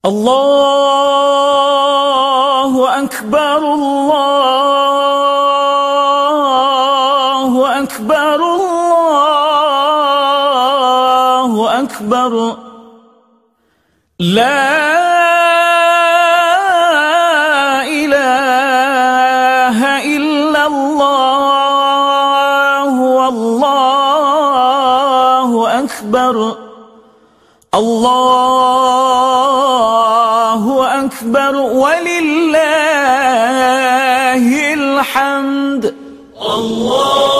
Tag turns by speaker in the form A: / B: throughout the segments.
A: الله أكبر الله أكبر الله أكبر لا إله إلا الله والله أكبر الله أكبر ولله الحمد.
B: الله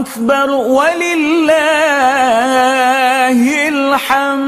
A: أكبر ولله الحمد.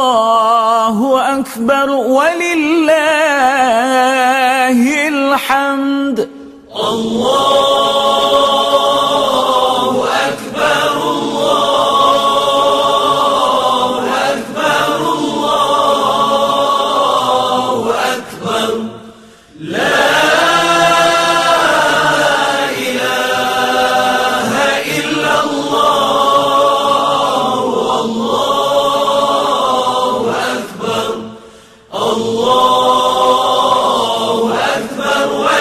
A: أكبر ولله الحمد.
B: الله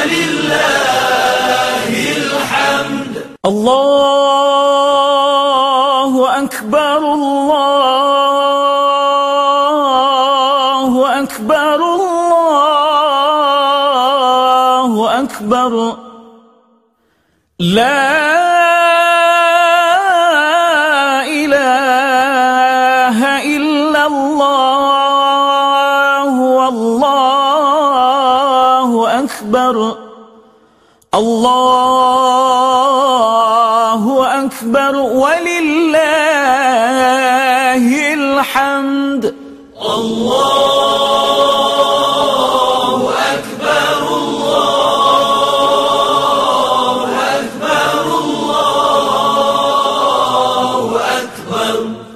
B: ولله الحمد.
A: الله أكبر الله أكبر الله أكبر لا أكبر. الله أكبر. ولله الحمد.
B: الله أكبر. الله أكبر. الله أكبر.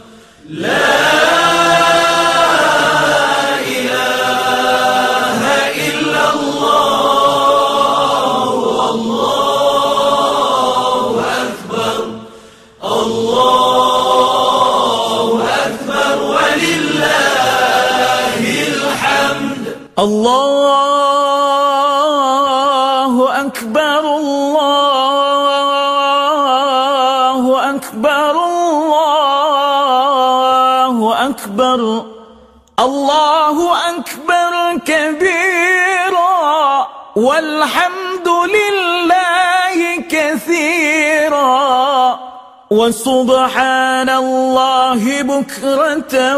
B: الله أكبر الله أكبر
A: الله أكبر الله أكبر كبيرا والحمد لله كثيرا وسبحان الله بكرة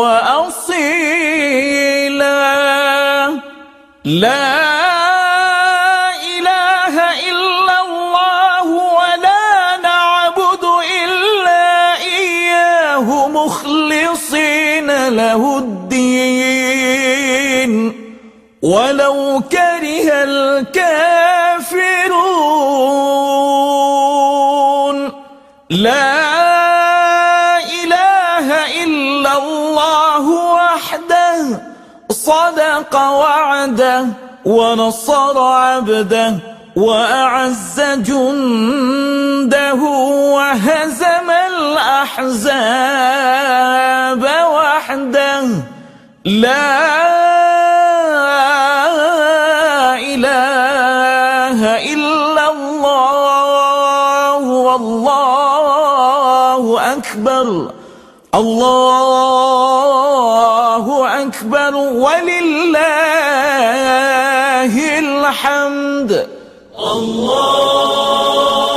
A: وأصيلا. لا إله إلا الله ولا نعبد إلا إياه مخلصين له الدين. ولو كره الكافرون صدق وعده ونصر عبده وأعز جنده وهزم الأحزاب وحده. لا إله إلا الله والله أكبر الله أكبر ولله الحمد.
B: الله